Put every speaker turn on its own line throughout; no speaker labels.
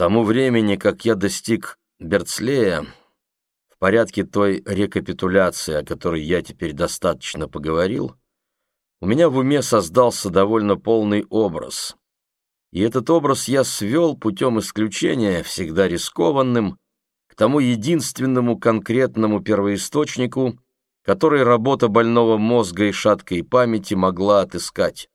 тому времени, как я достиг Берцлея, в порядке той рекапитуляции, о которой я теперь достаточно поговорил, у меня в уме создался довольно полный образ. И этот образ я свел путем исключения, всегда рискованным, к тому единственному конкретному первоисточнику, который работа больного мозга и шаткой памяти могла отыскать.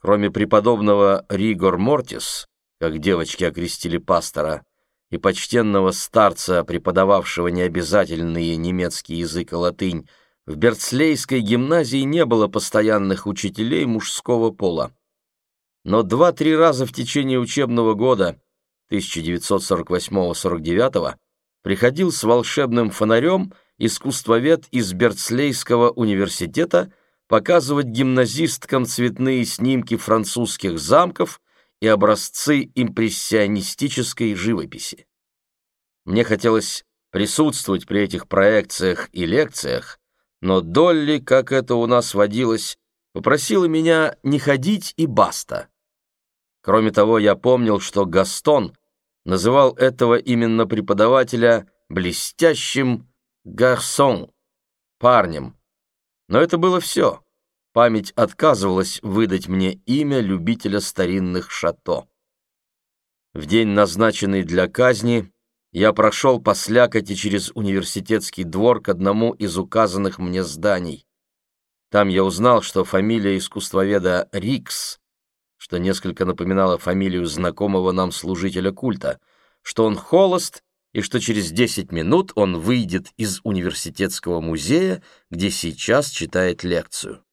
Кроме преподобного Ригор Мортис, как девочки окрестили пастора, и почтенного старца, преподававшего необязательные немецкий язык и латынь, в Берцлейской гимназии не было постоянных учителей мужского пола. Но два-три раза в течение учебного года 1948-49 приходил с волшебным фонарем искусствовед из Берцлейского университета показывать гимназисткам цветные снимки французских замков и образцы импрессионистической живописи. Мне хотелось присутствовать при этих проекциях и лекциях, но Долли, как это у нас водилось, попросила меня не ходить и баста. Кроме того, я помнил, что Гастон называл этого именно преподавателя блестящим гарсон, парнем. Но это было все. Память отказывалась выдать мне имя любителя старинных шато. В день, назначенный для казни, я прошел по слякоти через университетский двор к одному из указанных мне зданий. Там я узнал, что фамилия искусствоведа Рикс, что несколько напоминало фамилию знакомого нам служителя культа, что он холост и что через десять минут он выйдет из университетского музея, где сейчас читает лекцию.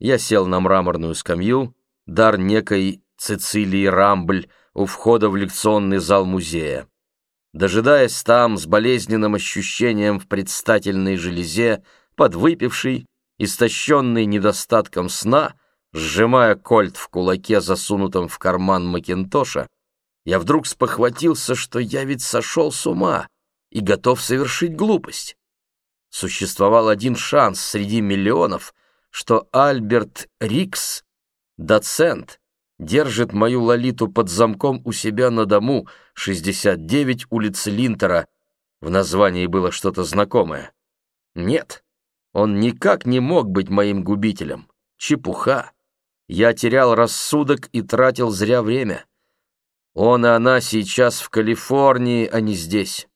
Я сел на мраморную скамью, дар некой Цицилии Рамбль у входа в лекционный зал музея. Дожидаясь там с болезненным ощущением в предстательной железе, подвыпивший, истощенный недостатком сна, сжимая кольт в кулаке, засунутом в карман Макинтоша, я вдруг спохватился, что я ведь сошел с ума и готов совершить глупость. Существовал один шанс среди миллионов, что Альберт Рикс, доцент, держит мою Лолиту под замком у себя на дому 69 улицы Линтера. В названии было что-то знакомое. Нет, он никак не мог быть моим губителем. Чепуха. Я терял рассудок и тратил зря время. Он и она сейчас в Калифорнии, а не здесь.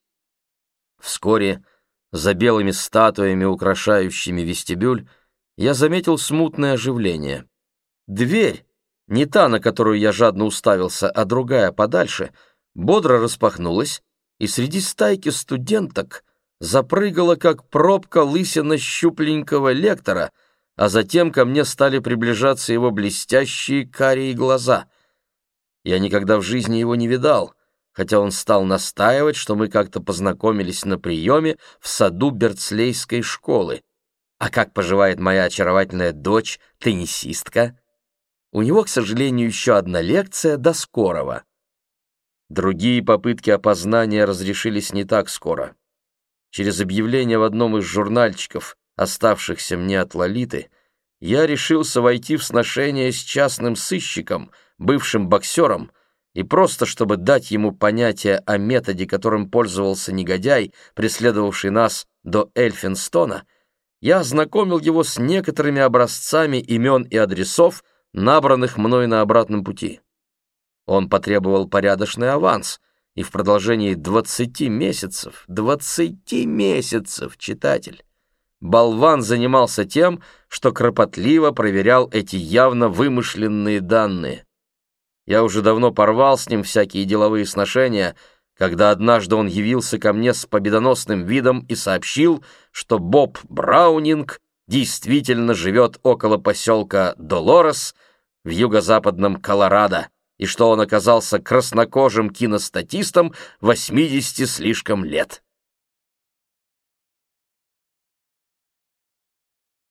Вскоре, за белыми статуями, украшающими вестибюль, я заметил смутное оживление. Дверь, не та, на которую я жадно уставился, а другая подальше, бодро распахнулась, и среди стайки студенток запрыгала, как пробка лысина щупленького лектора, а затем ко мне стали приближаться его блестящие карие глаза. Я никогда в жизни его не видал, хотя он стал настаивать, что мы как-то познакомились на приеме в саду Берцлейской школы. А как поживает моя очаровательная дочь, теннисистка? У него, к сожалению, еще одна лекция до скорого. Другие попытки опознания разрешились не так скоро. Через объявление в одном из журнальчиков, оставшихся мне от Лолиты, я решился войти в сношение с частным сыщиком, бывшим боксером, и просто чтобы дать ему понятие о методе, которым пользовался негодяй, преследовавший нас до Эльфинстона, я ознакомил его с некоторыми образцами имен и адресов, набранных мной на обратном пути. Он потребовал порядочный аванс, и в продолжении двадцати месяцев, двадцати месяцев, читатель, болван занимался тем, что кропотливо проверял эти явно вымышленные данные. Я уже давно порвал с ним всякие деловые сношения — когда однажды он явился ко мне с победоносным видом и сообщил, что Боб Браунинг действительно живет около поселка Долорес в юго-западном Колорадо, и что он оказался краснокожим киностатистом 80 слишком лет.